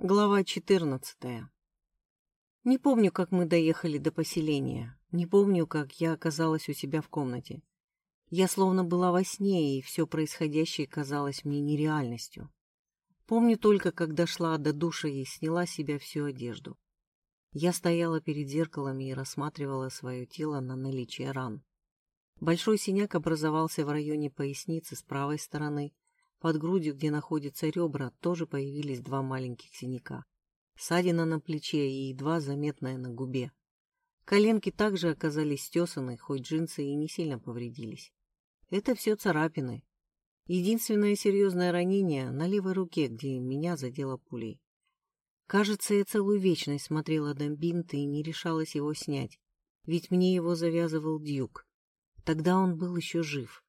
Глава 14. Не помню, как мы доехали до поселения. Не помню, как я оказалась у себя в комнате. Я словно была во сне, и все происходящее казалось мне нереальностью. Помню только, как дошла до душа и сняла с себя всю одежду. Я стояла перед зеркалом и рассматривала свое тело на наличие ран. Большой синяк образовался в районе поясницы с правой стороны, под грудью, где находятся ребра, тоже появились два маленьких синяка. Ссадина на плече и едва заметная на губе. Коленки также оказались стесаны, хоть джинсы и не сильно повредились. Это все царапины. Единственное серьезное ранение на левой руке, где меня задело пулей. Кажется, я целую вечность смотрела на бинт и не решалась его снять, ведь мне его завязывал Дьюк. Тогда он был еще жив.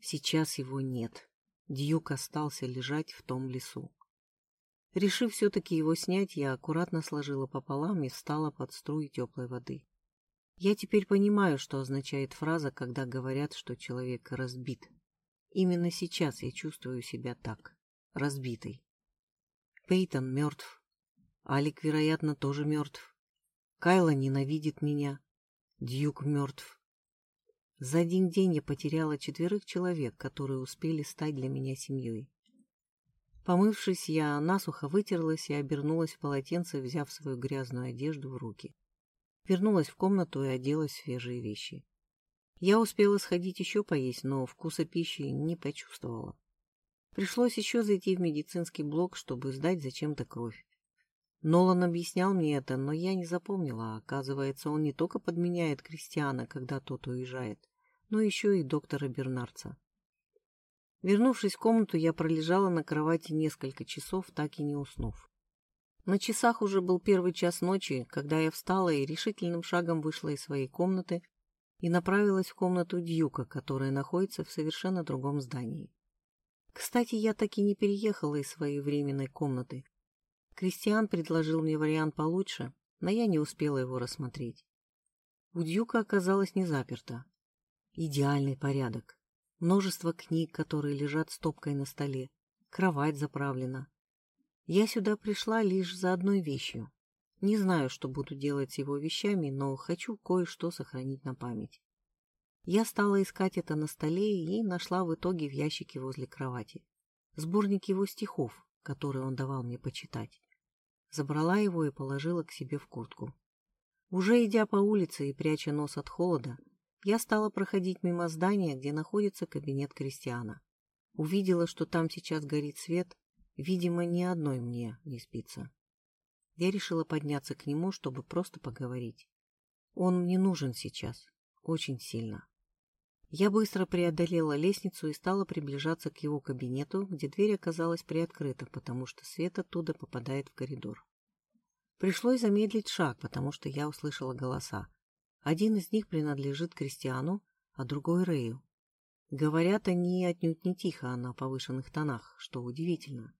Сейчас его нет. Дьюк остался лежать в том лесу. Решив все-таки его снять, я аккуратно сложила пополам и встала под струи теплой воды. Я теперь понимаю, что означает фраза, когда говорят, что человек разбит. Именно сейчас я чувствую себя так, разбитой. Пейтон мертв. Алик, вероятно, тоже мертв. Кайла ненавидит меня. Дьюк мертв. За один день я потеряла четверых человек, которые успели стать для меня семьей. Помывшись, я насухо вытерлась и обернулась в полотенце, взяв свою грязную одежду в руки. Вернулась в комнату и оделась в свежие вещи. Я успела сходить еще поесть, но вкуса пищи не почувствовала. Пришлось еще зайти в медицинский блок, чтобы сдать зачем-то кровь. Нолан объяснял мне это, но я не запомнила. Оказывается, он не только подменяет Кристиана, когда тот уезжает, но еще и доктора Бернарца. Вернувшись в комнату, я пролежала на кровати несколько часов, так и не уснув. На часах уже был первый час ночи, когда я встала и решительным шагом вышла из своей комнаты и направилась в комнату Дьюка, которая находится в совершенно другом здании. Кстати, я так и не переехала из своей временной комнаты. Кристиан предложил мне вариант получше, но я не успела его рассмотреть. У Дьюка оказалось не заперто. Идеальный порядок. Множество книг, которые лежат стопкой на столе. Кровать заправлена. Я сюда пришла лишь за одной вещью. Не знаю, что буду делать с его вещами, но хочу кое-что сохранить на память. Я стала искать это на столе и нашла в итоге в ящике возле кровати. Сборник его стихов, которые он давал мне почитать. Забрала его и положила к себе в куртку. Уже идя по улице и пряча нос от холода, я стала проходить мимо здания, где находится кабинет Кристиана. Увидела, что там сейчас горит свет. Видимо, ни одной мне не спится. Я решила подняться к нему, чтобы просто поговорить. Он мне нужен сейчас. Очень сильно. Я быстро преодолела лестницу и стала приближаться к его кабинету, где дверь оказалась приоткрыта, потому что свет оттуда попадает в коридор. Пришлось замедлить шаг, потому что я услышала голоса. Один из них принадлежит Кристиану, а другой Рэю. Говорят они отнюдь не тихо, а на повышенных тонах, что удивительно.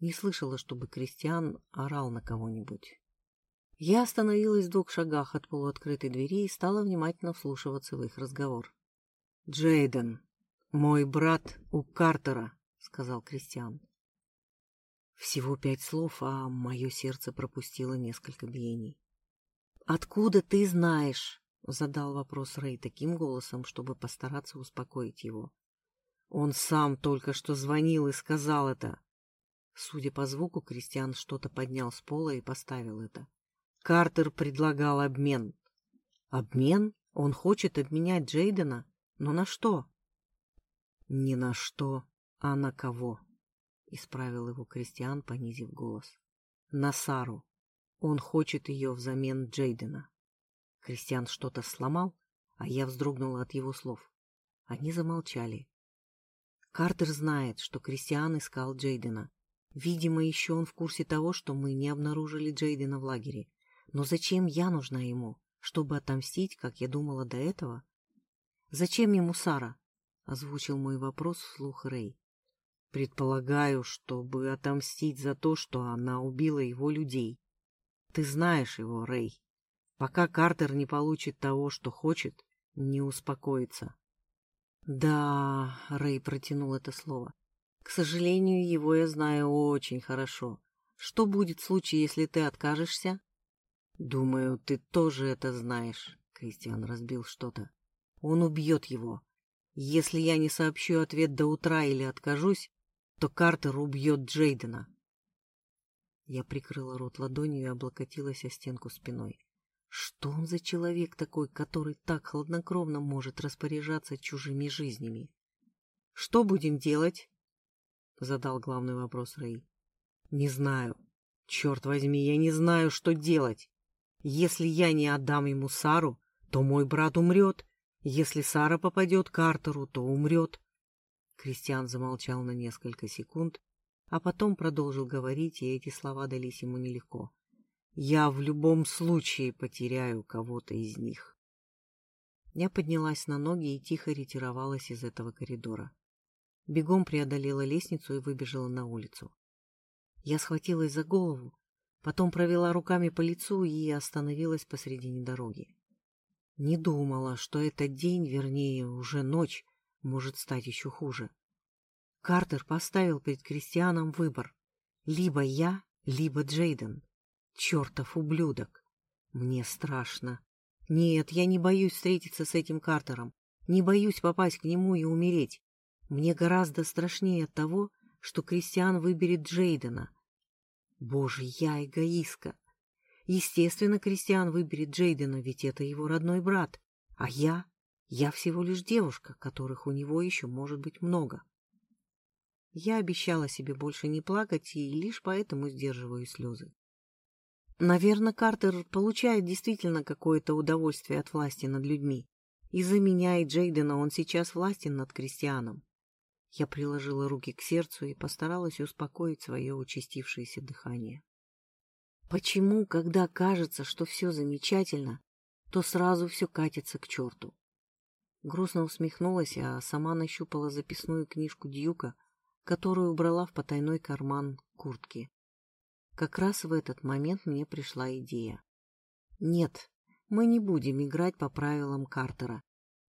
Не слышала, чтобы Кристиан орал на кого-нибудь. Я остановилась в двух шагах от полуоткрытой двери и стала внимательно вслушиваться в их разговор. — Джейден, мой брат у Картера, — сказал Кристиан. Всего пять слов, а мое сердце пропустило несколько биений. — Откуда ты знаешь? — задал вопрос Рэй таким голосом, чтобы постараться успокоить его. «Он сам только что звонил и сказал это». Судя по звуку, Кристиан что-то поднял с пола и поставил это. Картер предлагал обмен. «Обмен? Он хочет обменять Джейдена? Но на что?» «Не на что, а на кого?» — исправил его Кристиан, понизив голос. «На Сару. Он хочет ее взамен Джейдена». Кристиан что-то сломал, а я вздрогнула от его слов. Они замолчали. Картер знает, что Кристиан искал Джейдена. Видимо, еще он в курсе того, что мы не обнаружили Джейдена в лагере. Но зачем я нужна ему? Чтобы отомстить, как я думала до этого? Зачем ему Сара? Озвучил мой вопрос вслух Рэй. Предполагаю, чтобы отомстить за то, что она убила его людей. Ты знаешь его, Рэй. Пока Картер не получит того, что хочет, не успокоится. Да, Рэй протянул это слово. К сожалению, его я знаю очень хорошо. Что будет в случае, если ты откажешься? Думаю, ты тоже это знаешь. Кристиан разбил что-то. Он убьет его. Если я не сообщу ответ до утра или откажусь, то Картер убьет Джейдена. Я прикрыла рот ладонью и облокотилась о стенку спиной. Что он за человек такой, который так хладнокровно может распоряжаться чужими жизнями? — Что будем делать? — задал главный вопрос Рэй. — Не знаю. Черт возьми, я не знаю, что делать. Если я не отдам ему Сару, то мой брат умрет. Если Сара попадет к Картеру, то умрет. Кристиан замолчал на несколько секунд, а потом продолжил говорить, и эти слова дались ему нелегко. «Я в любом случае потеряю кого-то из них». Я поднялась на ноги и тихо ретировалась из этого коридора. Бегом преодолела лестницу и выбежала на улицу. Я схватилась за голову, потом провела руками по лицу и остановилась посредине дороги. Не думала, что этот день, вернее, уже ночь, может стать еще хуже. Картер поставил перед крестьяном выбор. Либо я, либо Джейден. Чертов ублюдок. Мне страшно. Нет, я не боюсь встретиться с этим Картером. Не боюсь попасть к нему и умереть. Мне гораздо страшнее от того, что Кристиан выберет Джейдена. Боже, я эгоистка. Естественно, Кристиан выберет Джейдена, ведь это его родной брат. А я? Я всего лишь девушка, которых у него еще может быть много. Я обещала себе больше не плакать и лишь поэтому сдерживаю слезы. Наверное, Картер получает действительно какое-то удовольствие от власти над людьми. Из-за меня и Джейдена он сейчас властен над крестьяном. Я приложила руки к сердцу и постаралась успокоить свое участившееся дыхание. Почему, когда кажется, что все замечательно, то сразу все катится к черту? Грустно усмехнулась, а сама нащупала записную книжку Дьюка, которую убрала в потайной карман куртки. Как раз в этот момент мне пришла идея. Нет, мы не будем играть по правилам Картера.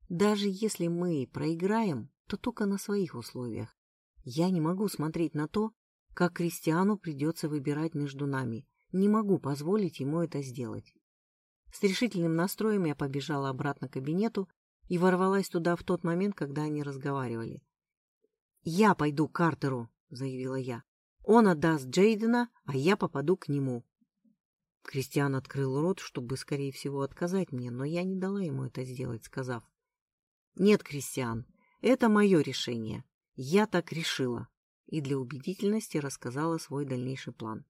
Даже если мы проиграем, то только на своих условиях. Я не могу смотреть на то, как Кристиану придется выбирать между нами. Не могу позволить ему это сделать. С решительным настроем я побежала обратно к кабинету и ворвалась туда в тот момент, когда они разговаривали. «Я пойду к Картеру», — заявила я. «Он отдаст Джейдена, а я попаду к нему». Кристиан открыл рот, чтобы, скорее всего, отказать мне, но я не дала ему это сделать, сказав. «Нет, Кристиан, это мое решение. Я так решила». И для убедительности рассказала свой дальнейший план.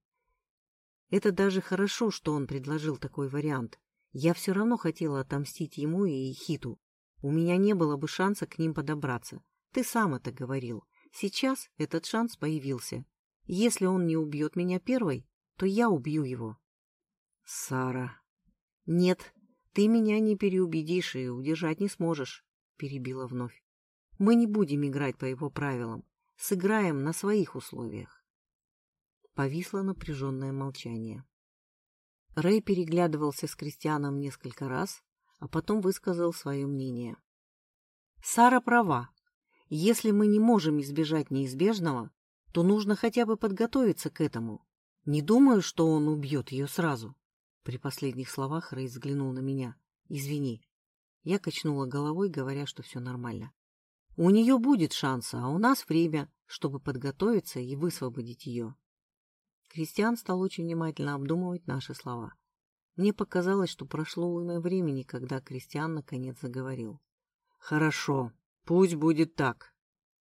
Это даже хорошо, что он предложил такой вариант. Я все равно хотела отомстить ему и Хиту. У меня не было бы шанса к ним подобраться. Ты сам это говорил. Сейчас этот шанс появился. Если он не убьет меня первой, то я убью его. Сара. Нет, ты меня не переубедишь и удержать не сможешь, перебила вновь. Мы не будем играть по его правилам. Сыграем на своих условиях. Повисло напряженное молчание. Рэй переглядывался с Кристианом несколько раз, а потом высказал свое мнение. Сара права. Если мы не можем избежать неизбежного, то нужно хотя бы подготовиться к этому. Не думаю, что он убьет ее сразу. При последних словах Рэй взглянул на меня. Извини. Я качнула головой, говоря, что все нормально. У нее будет шанс, а у нас время, чтобы подготовиться и высвободить ее. Кристиан стал очень внимательно обдумывать наши слова. Мне показалось, что прошло уйма времени, когда Кристиан наконец заговорил. — Хорошо, Пусть будет так.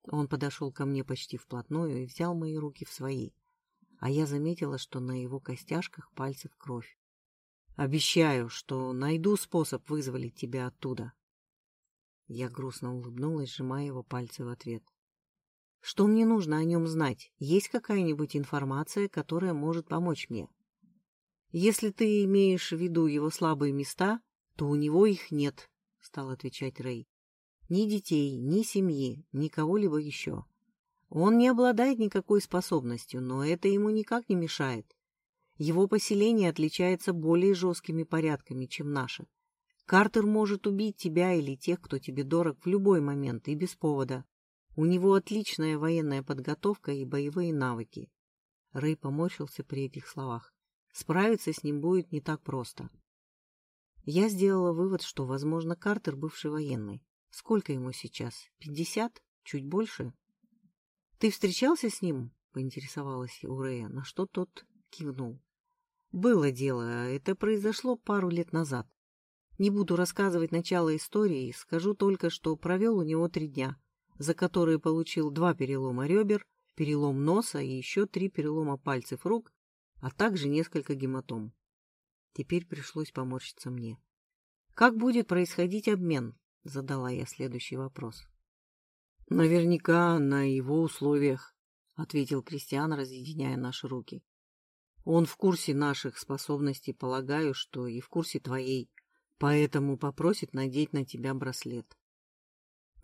Он подошел ко мне почти вплотную и взял мои руки в свои, а я заметила, что на его костяшках пальцев кровь. Обещаю, что найду способ вызволить тебя оттуда. Я грустно улыбнулась, сжимая его пальцы в ответ. Что мне нужно о нем знать? Есть какая-нибудь информация, которая может помочь мне? Если ты имеешь в виду его слабые места, то у него их нет, — стал отвечать Рэй. Ни детей, ни семьи, ни кого-либо еще. Он не обладает никакой способностью, но это ему никак не мешает. Его поселение отличается более жесткими порядками, чем наше. Картер может убить тебя или тех, кто тебе дорог, в любой момент и без повода. У него отличная военная подготовка и боевые навыки. Рэй поморщился при этих словах. Справиться с ним будет не так просто. Я сделала вывод, что, возможно, Картер бывший военный. Сколько ему сейчас? Пятьдесят? Чуть больше? Ты встречался с ним? Поинтересовалась у Рэя, на что тот кивнул. Было дело, это произошло пару лет назад. Не буду рассказывать начало истории, скажу только, что провел у него три дня, за которые получил два перелома ребер, перелом носа и еще три перелома пальцев рук, а также несколько гематом. Теперь пришлось поморщиться мне. «Как будет происходить обмен?» — задала я следующий вопрос. «Наверняка на его условиях», — ответил Кристиан, разъединяя наши руки. «Он в курсе наших способностей, полагаю, что и в курсе твоей, поэтому попросит надеть на тебя браслет».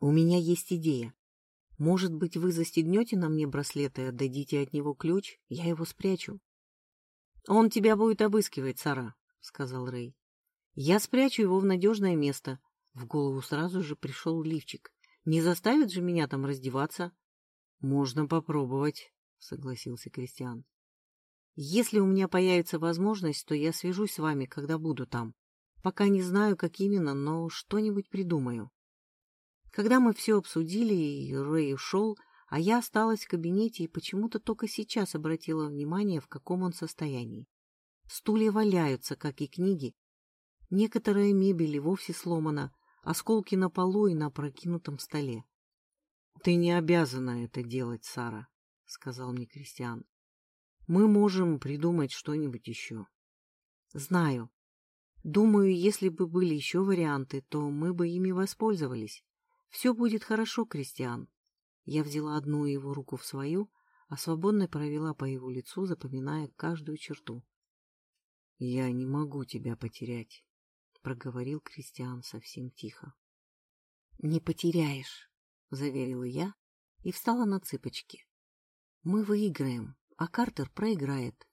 «У меня есть идея. Может быть, вы застегнете на мне браслет и отдадите от него ключ? Я его спрячу». «Он тебя будет обыскивать, Сара», — сказал Рэй. «Я спрячу его в надежное место». В голову сразу же пришел лифчик. «Не заставит же меня там раздеваться?» «Можно попробовать», — согласился Кристиан. «Если у меня появится возможность, то я свяжусь с вами, когда буду там. Пока не знаю, как именно, но что-нибудь придумаю». Когда мы все обсудили, и Рэй ушел, а я осталась в кабинете и почему-то только сейчас обратила внимание, в каком он состоянии. Стулья валяются, как и книги. Некоторая мебель и вовсе сломана, осколки на полу и на прокинутом столе. — Ты не обязана это делать, Сара, — сказал мне Кристиан. — Мы можем придумать что-нибудь еще. — Знаю. Думаю, если бы были еще варианты, то мы бы ими воспользовались. Все будет хорошо, Кристиан. Я взяла одну его руку в свою, а свободно провела по его лицу, запоминая каждую черту. — Я не могу тебя потерять, — проговорил Кристиан совсем тихо. — Не потеряешь, — заверила я и встала на цыпочки. — Мы выиграем, а Картер проиграет.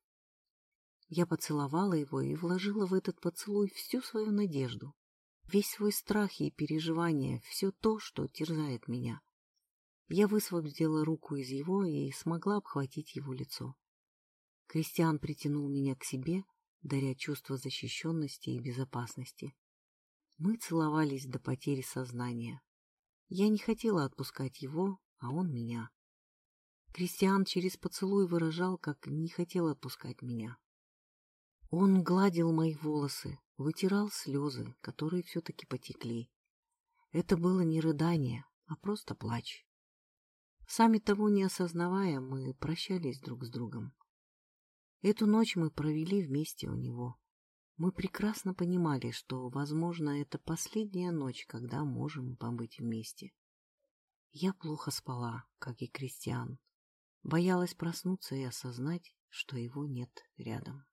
Я поцеловала его и вложила в этот поцелуй всю свою надежду, весь свой страх и переживания, все то, что терзает меня. Я высвободила руку из его и смогла обхватить его лицо. Кристиан притянул меня к себе, даря чувство защищенности и безопасности. Мы целовались до потери сознания. Я не хотела отпускать его, а он меня. Кристиан через поцелуй выражал, как не хотел отпускать меня. Он гладил мои волосы, вытирал слезы, которые все-таки потекли. Это было не рыдание, а просто плач. Сами того не осознавая, мы прощались друг с другом. Эту ночь мы провели вместе у него. Мы прекрасно понимали, что, возможно, это последняя ночь, когда можем побыть вместе. Я плохо спала, как и Кристиан. Боялась проснуться и осознать, что его нет рядом.